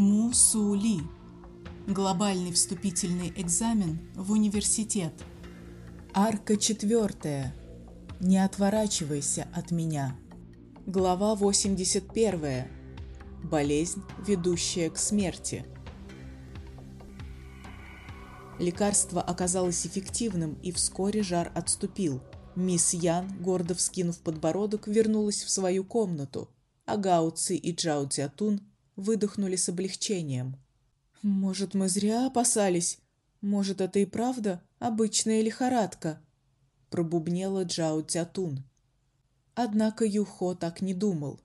Мусули. Глобальный вступительный экзамен в университет. Арка четвертая. Не отворачивайся от меня. Глава 81. Болезнь, ведущая к смерти. Лекарство оказалось эффективным, и вскоре жар отступил. Мисс Ян, гордо вскинув подбородок, вернулась в свою комнату, а Гао Ци и Джао Цзятун выдохнули с облегчением. «Может, мы зря опасались? Может, это и правда обычная лихорадка?» пробубнела Джао Цзятун. Однако Юхо так не думал.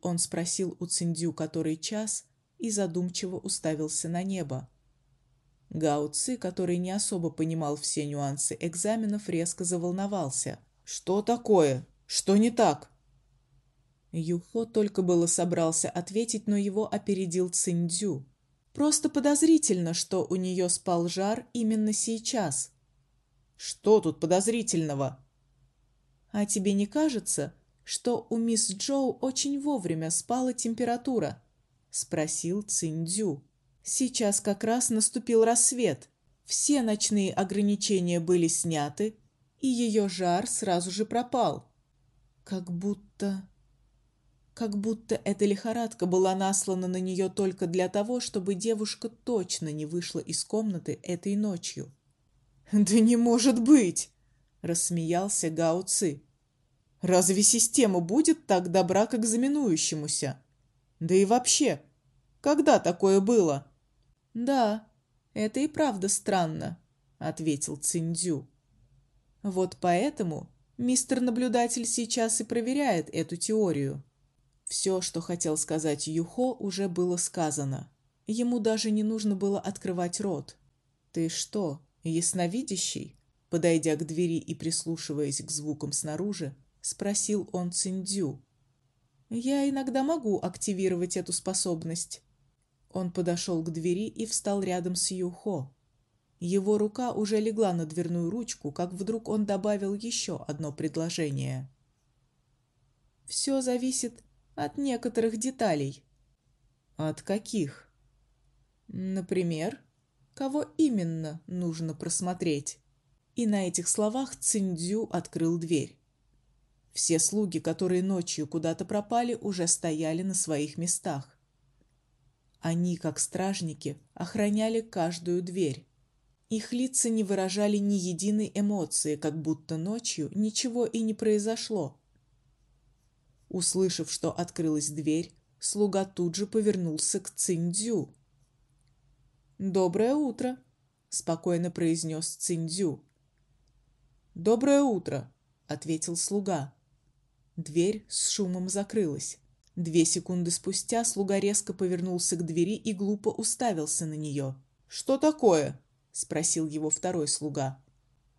Он спросил у Циндю, который час, и задумчиво уставился на небо. Гао Ци, который не особо понимал все нюансы экзаменов, резко заволновался. «Что такое? Что не так?» Юхо только было собрался ответить, но его опередил Циндзю. «Просто подозрительно, что у нее спал жар именно сейчас». «Что тут подозрительного?» «А тебе не кажется, что у мисс Джоу очень вовремя спала температура?» — спросил Циндзю. Сейчас как раз наступил рассвет. Все ночные ограничения были сняты, и ее жар сразу же пропал. Как будто... Как будто эта лихорадка была наслана на нее только для того, чтобы девушка точно не вышла из комнаты этой ночью. «Да не может быть!» — рассмеялся Гао. «Разве система будет так добра к экзаменующемуся? Да и вообще, когда такое было?» Да, это и правда странно, ответил Циндзю. Вот поэтому мистер наблюдатель сейчас и проверяет эту теорию. Все, что хотел сказать Юхо, уже было сказано. Ему даже не нужно было открывать рот. Ты что, ясновидящий? Подойдя к двери и прислушиваясь к звукам снаружи, спросил он Циндзю. Я иногда могу активировать эту способность, он подошел к двери и встал рядом с Юхо. Его рука уже легла на дверную ручку, как вдруг он добавил еще одно предложение. Все зависит от некоторых деталей. От каких? Например, кого именно нужно просмотреть? И на этих словах Циндзю открыл дверь. Все слуги, которые ночью куда-то пропали, уже стояли на своих местах. Они, как стражники, охраняли каждую дверь. Их лица не выражали ни единой эмоции, как будто ночью ничего и не произошло. Услышав, что открылась дверь, слуга тут же повернулся к Циндзю. «Доброе утро», — спокойно произнес Циндзю. «Доброе утро», — ответил слуга. Дверь с шумом закрылась. Две секунды спустя слуга резко повернулся к двери и глупо уставился на нее. «Что такое?» — спросил его второй слуга.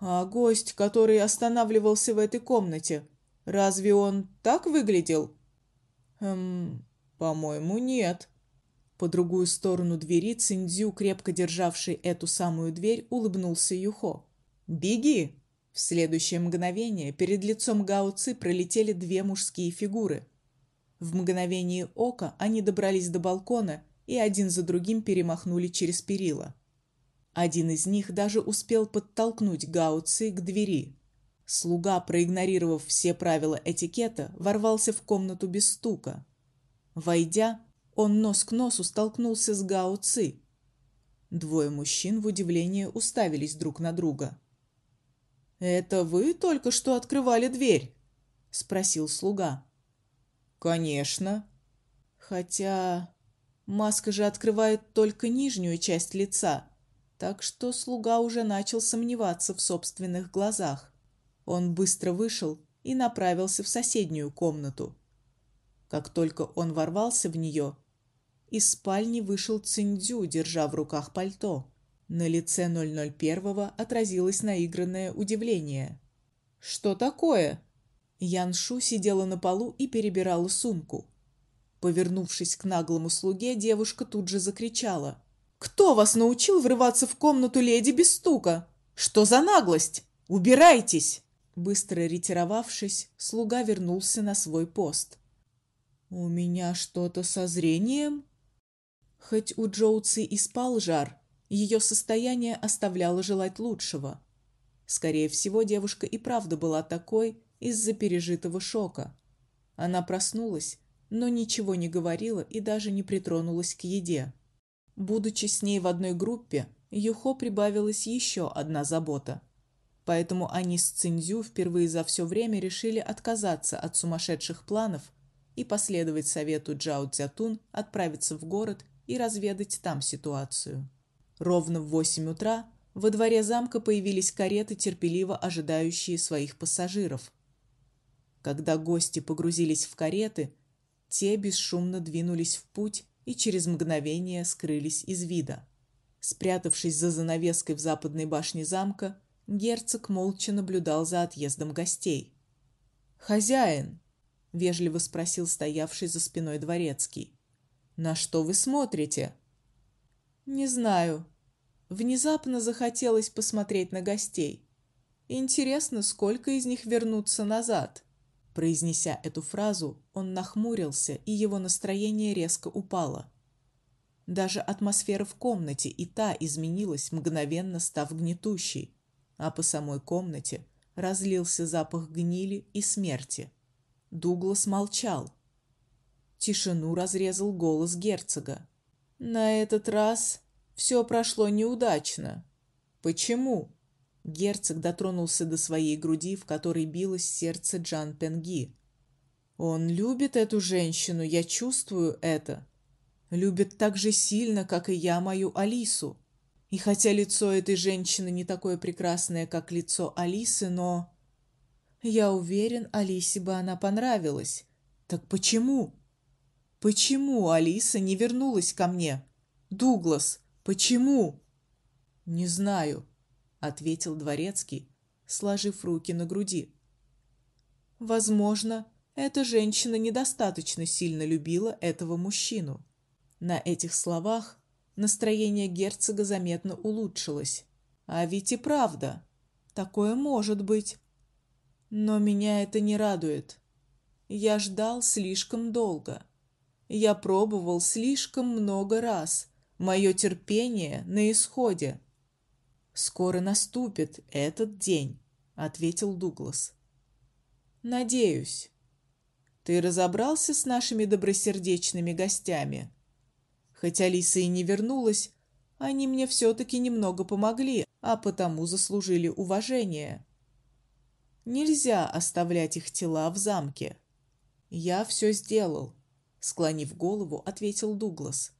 «А гость, который останавливался в этой комнате, разве он так выглядел?» «Эм, по-моему, нет». По другую сторону двери Циндзю, крепко державший эту самую дверь, улыбнулся Юхо. «Беги!» В следующее мгновение перед лицом Гао Ци пролетели две мужские фигуры — в мгновение ока они добрались до балкона и один за другим перемахнули через перила. Один из них даже успел подтолкнуть Гао Ци к двери. Слуга, проигнорировав все правила этикета, ворвался в комнату без стука. Войдя, он нос к носу столкнулся с Гао Ци. Двое мужчин в удивлении уставились друг на друга. «Это вы только что открывали дверь?» — спросил слуга. Конечно. Хотя маска же открывает только нижнюю часть лица, так что слуга уже начал сомневаться в собственных глазах. Он быстро вышел и направился в соседнюю комнату. Как только он ворвался в нее, из спальни вышел Циндзю, держа в руках пальто. На лице 001 отразилось наигранное удивление. «Что такое?» Яншу сидела на полу и перебирала сумку. Повернувшись к наглому слуге, девушка тут же закричала: "Кто вас научил врываться в комнату леди без стука? Что за наглость? Убирайтесь!" Быстро ретировавшись, слуга вернулся на свой пост. "У меня что-то со зрением?" Хоть у Джоуци и спал жар, ее состояние оставляло желать лучшего. Скорее всего, девушка и правда была такой из-за пережитого шока. Она проснулась, но ничего не говорила и даже не притронулась к еде. Будучи с ней в одной группе, Юхо прибавилась еще одна забота. Поэтому они с Цинзю впервые за все время решили отказаться от сумасшедших планов и последовать совету Джао Цзятун отправиться в город и разведать там ситуацию. Ровно в восемь утра во дворе замка появились кареты, терпеливо ожидающие своих пассажиров. Когда гости погрузились в кареты, те бесшумно двинулись в путь и через мгновение скрылись из вида. Спрятавшись за занавеской в западной башне замка, герцог молча наблюдал за отъездом гостей. «Хозяин!» — вежливо спросил стоявший за спиной дворецкий. «На что вы смотрите?» «Не знаю», Внезапно захотелось посмотреть на гостей. Интересно, сколько из них вернутся назад. Произнеся эту фразу, он нахмурился, и его настроение резко упало. Даже атмосфера в комнате и та изменилась, мгновенно став гнетущей, а по самой комнате разлился запах гнили и смерти. Дуглас молчал. Тишину разрезал голос герцога. На этот раз все прошло неудачно. Почему? Герцог дотронулся до своей груди, в которой билось сердце Джан Пенги. Он любит эту женщину, я чувствую это. Любит так же сильно, как и я мою Алису. И хотя лицо этой женщины не такое прекрасное, как лицо Алисы, но я уверен, Алисе бы она понравилась. Так почему? Почему Алиса не вернулась ко мне? Дуглас, Почему? Не знаю, ответил дворецкий, сложив руки на груди. Возможно, эта женщина недостаточно сильно любила этого мужчину. На этих словах настроение герцога заметно улучшилось. А ведь и правда, такое может быть. Но меня это не радует. Я ждал слишком долго. Я пробовал слишком много раз, Мое терпение на исходе. Скоро наступит этот день, ответил Дуглас. Надеюсь. Ты разобрался с нашими добросердечными гостями? Хотя Лиса и не вернулась, они мне все таки немного помогли, а потому заслужили уважение. Нельзя оставлять их тела в замке. Я все сделал, склонив голову, ответил Дуглас.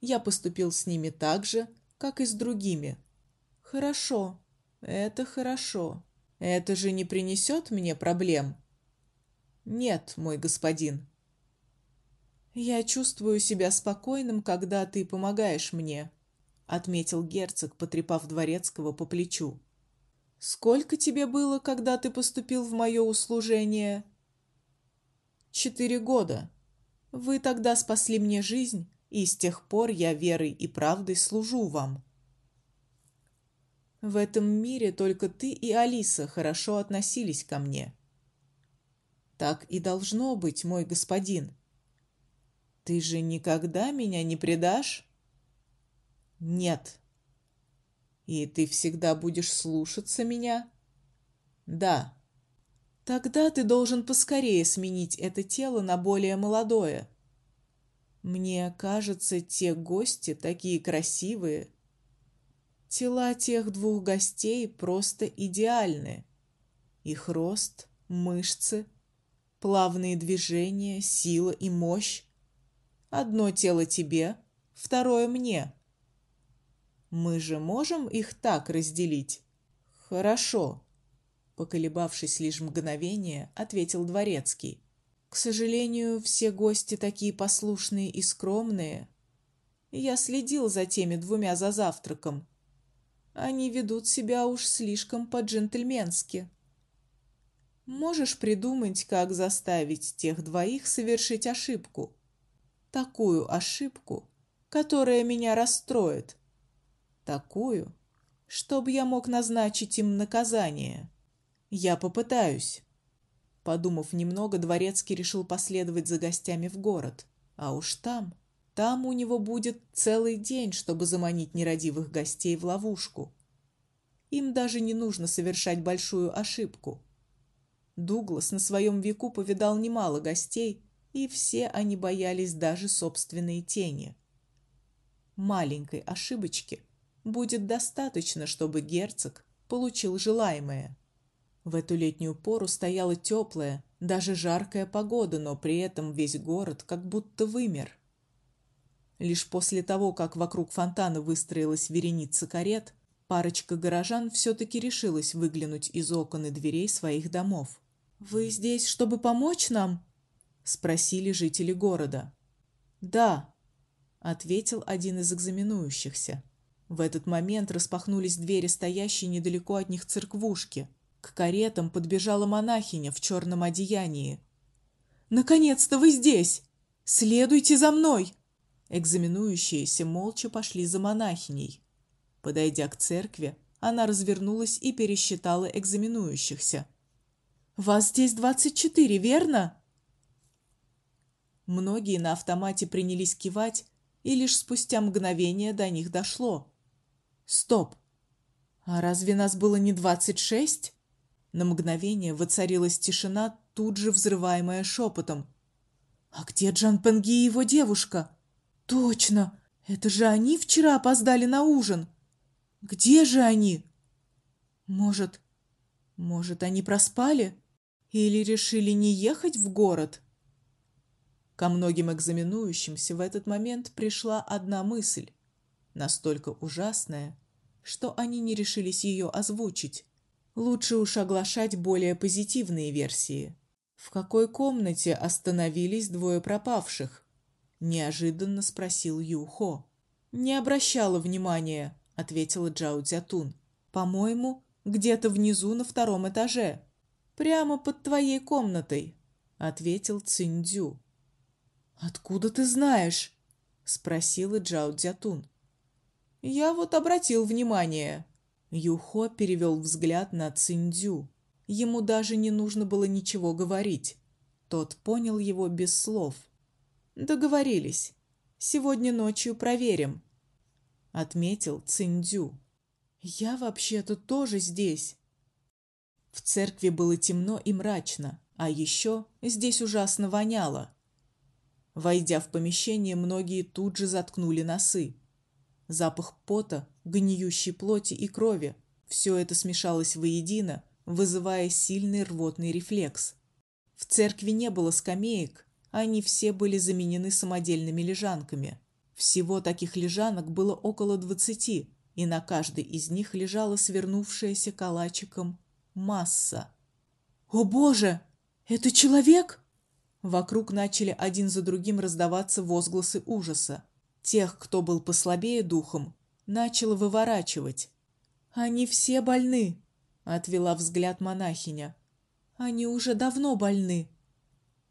Я поступил с ними так же, как и с другими. Хорошо. Это хорошо. Это же не принесет мне проблем. Нет, мой господин. Я чувствую себя спокойным, когда ты помогаешь мне, отметил герцог, потрепав дворецкого по плечу. Сколько тебе было, когда ты поступил в мое услужение? Четыре года. Вы тогда спасли мне жизнь, и с тех пор я верой и правдой служу вам. В этом мире только ты и Алиса хорошо относились ко мне. Так и должно быть, мой господин. Ты же никогда меня не предашь? Нет. И ты всегда будешь слушаться меня? Да. Тогда ты должен поскорее сменить это тело на более молодое. Мне кажется, те гости такие красивые. Тела тех двух гостей просто идеальны. Их рост, мышцы, плавные движения, сила и мощь. Одно тело тебе, второе мне. Мы же можем их так разделить. Хорошо, поколебавшись лишь мгновение, ответил дворецкий. К сожалению, все гости такие послушные и скромные. Я следил за теми двумя за завтраком. Они ведут себя уж слишком по-джентльменски. Можешь придумать, как заставить тех двоих совершить ошибку? Такую ошибку, которая меня расстроит. Такую, чтобы я мог назначить им наказание. Я попытаюсь. Подумав немного, дворецкий решил последовать за гостями в город. А уж там Там у него будет целый день, чтобы заманить нерадивых гостей в ловушку. Им даже не нужно совершать большую ошибку. Дуглас на своем веку повидал немало гостей, и все они боялись даже собственной тени. Маленькой ошибочки будет достаточно, чтобы герцог получил желаемое. В эту летнюю пору стояла теплая, даже жаркая погода, но при этом весь город как будто вымер. Лишь после того, как вокруг фонтана выстроилась вереница карет, парочка горожан все таки решилась выглянуть из окон и дверей своих домов. Вы здесь, чтобы помочь нам? Спросили жители города. Да, ответил один из экзаменующихся. В этот момент распахнулись двери стоящей недалеко от них церквушки. К каретам подбежала монахиня в черном одеянии. Наконец-то вы здесь. Следуйте за мной. Экзаменующиеся молча пошли за монахиней. Подойдя к церкви, она развернулась и пересчитала экзаменующихся. Вас здесь двадцать четыре, верно? Многие на автомате принялись кивать, и лишь спустя мгновение до них дошло. Стоп. А разве нас было не двадцать шесть? На мгновение воцарилась тишина, тут же взрываемая шепотом. А где Джан Пенги и его девушка? Точно, это же они вчера опоздали на ужин. Где же они? Может, может, они проспали или решили не ехать в город? Ко многим экзаменующимся в этот момент пришла одна мысль настолько ужасная, что они не решились ее озвучить. Лучше уж оглашать более позитивные версии. В какой комнате остановились двое пропавших? неожиданно спросил Юхо. Не обращала внимания, ответила Джао Цзятун. По-моему, где-то внизу на втором этаже, прямо под твоей комнатой, ответил Циндзю. Откуда ты знаешь? спросила Джао Цзятун. Я вот обратил внимание. Юхо перевел взгляд на Циндзю. Ему даже не нужно было ничего говорить. Тот понял его без слов. Договорились. Сегодня ночью проверим, отметил Циндзю. Я вообще-то тоже здесь. В церкви было темно и мрачно, а еще здесь ужасно воняло. Войдя в помещение, многие тут же заткнули носы. Запах пота, гниющей плоти и крови все это смешалось воедино, вызывая сильный рвотный рефлекс. В церкви не было скамеек, они все были заменены самодельными лежанками. Всего таких лежанок было около двадцати, и на каждой из них лежала свернувшаяся калачиком масса. О, боже, это человек? Вокруг начали один за другим раздаваться возгласы ужаса. Тех, кто был послабее духом, начало выворачивать. Они все больны, отвела взгляд монахиня. Они уже давно больны.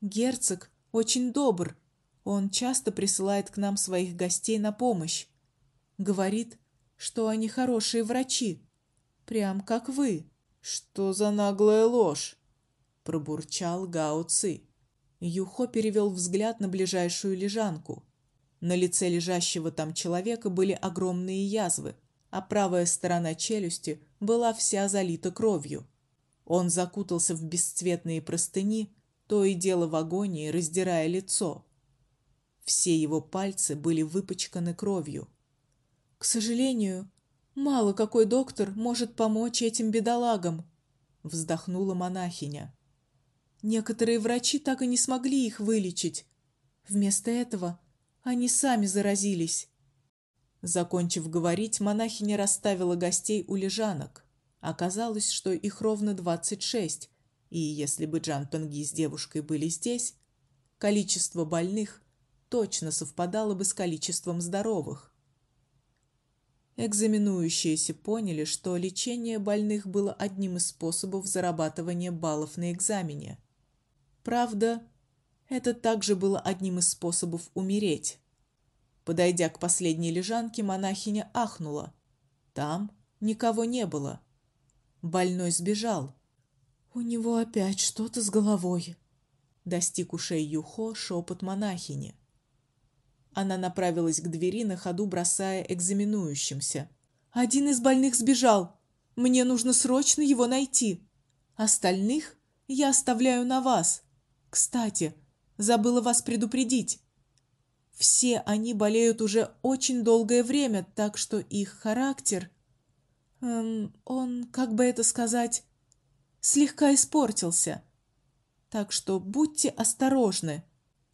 Герцог очень добр. Он часто присылает к нам своих гостей на помощь. Говорит, что они хорошие врачи, прям как вы. Что за наглая ложь, пробурчал Гао. Юхо перевел взгляд на ближайшую лежанку. На лице лежащего там человека были огромные язвы, а правая сторона челюсти была вся залита кровью. Он закутался в бесцветные простыни, то и дело в агонии раздирая лицо. Все его пальцы были выпачканы кровью. К сожалению, мало какой доктор может помочь этим бедолагам, вздохнула монахиня. Некоторые врачи так и не смогли их вылечить. Вместо этого они сами заразились. Закончив говорить, монахиня расставила гостей у лежанок. Оказалось, что их ровно двадцать шесть, и если бы Джан Пенги с девушкой были здесь, количество больных точно совпадало бы с количеством здоровых. Экзаменующиеся поняли, что лечение больных было одним из способов зарабатывания баллов на экзамене. Правда, это также было одним из способов умереть. Подойдя к последней лежанке, монахиня ахнула. Там никого не было. Больной сбежал. У него опять что-то с головой. Достиг ушей Юхо шепот монахини. Она направилась к двери на ходу, бросая экзаменующимся. «Один из больных сбежал. Мне нужно срочно его найти. Остальных я оставляю на вас. Кстати, забыла вас предупредить. Все они болеют уже очень долгое время, так что их характер... Эм, он, как бы это сказать, слегка испортился. Так что будьте осторожны.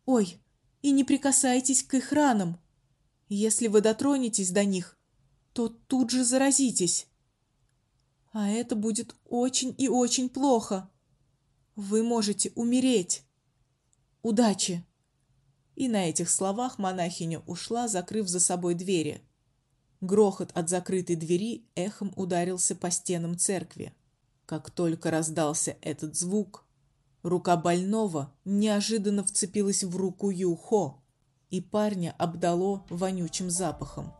Ой, и не прикасайтесь к их ранам. Если вы дотронетесь до них, то тут же заразитесь. А это будет очень и очень плохо. Вы можете умереть. Удачи. И на этих словах монахиня ушла, закрыв за собой двери. Грохот от закрытой двери эхом ударился по стенам церкви. Как только раздался этот звук, Рука больного неожиданно вцепилась в руку Юхо, и парня обдало вонючим запахом.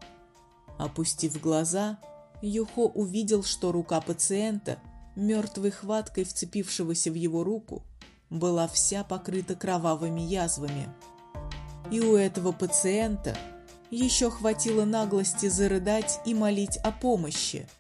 Опустив глаза, Юхо увидел, что рука пациента, мертвой хваткой вцепившегося в его руку, была вся покрыта кровавыми язвами. И у этого пациента еще хватило наглости зарыдать и молить о помощи –